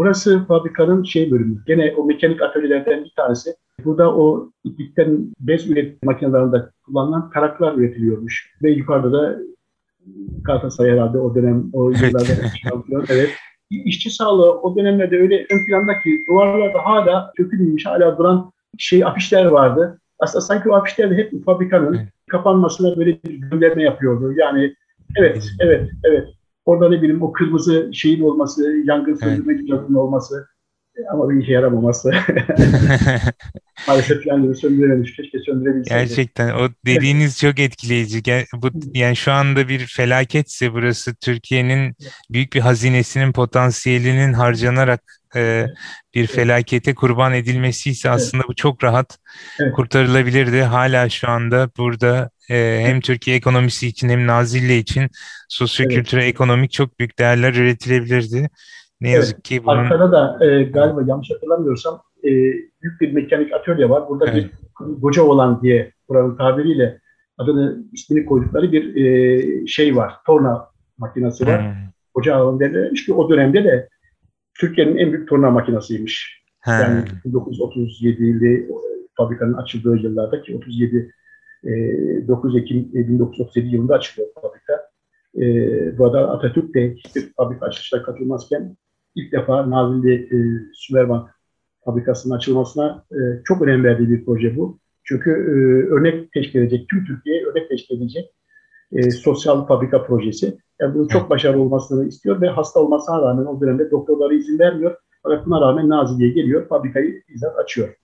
Burası fabrikanın şey bölümü. Gene o mekanik atölyelerden bir tanesi. Burada o iplikten bez üretim makinelerinde kullanılan taraklar üretiliyormuş. Ve yukarıda da Galatasaray herhalde o dönem o yıllarda şampiyon. Evet. İşçi sağlığı o dönemlerde öyle ön plandaki duvarlarda hala kökülmüş, hala duran şey afişler vardı. Aslında sanki o afişler de hep fabrikanın evet. kapanmasına böyle bir gönderme yapıyordu. Yani evet, evet, evet. Orada ne bileyim o kırmızı şeyin olması, yangın söndürme evet. olması ama bir işe yaramaması. Maalesef yangını söndürememiş. Keşke söndürebilseydi. Gerçekten o dediğiniz çok etkileyici. Bu yani şu anda bir felaketse burası Türkiye'nin büyük bir hazinesinin potansiyelinin harcanarak e, bir felakete kurban edilmesi ise aslında bu çok rahat evet. kurtarılabilirdi. Hala şu anda burada e, hem Türkiye ekonomisi için hem Nazilli için sosyo-kültürel evet. ekonomik çok büyük değerler üretilebilirdi. Ne yazık evet. ki bunun... Arkada da e, galiba yanlış hatırlamıyorsam e, büyük bir mekanik atölye var. Burada evet. bir koca olan diye buranın tabiriyle adını ismini koydukları bir e, şey var. Torna makinesi var. Hmm. Koca derlermiş ki o dönemde de Türkiye'nin en büyük torna makinasıymış. He. Yani 1937'li fabrikanın açıldığı yıllarda ki 37 e, 9 Ekim 1937 yılında açılıyor fabrika. E, bu arada Atatürk de hiçbir fabrika açılışına katılmazken ilk defa Nazilli e, Sümerbank fabrikasının açılmasına e, çok önem verdiği bir proje bu. Çünkü e, örnek teşkil edecek, tüm Türkiye'ye örnek teşkil edecek e, sosyal fabrika projesi. Yani bunun çok başarılı olmasını istiyor ve hasta olmasına rağmen o dönemde doktorları izin vermiyor. Fakat buna rağmen Nazilli'ye geliyor, fabrikayı bizzat açıyor.